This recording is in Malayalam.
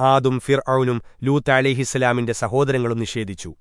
ആദും ഫിർ ഔനും ലൂത്ത് അലിഹിസ്സലാമിന്റെ സഹോദരങ്ങളും നിഷേധിച്ചു.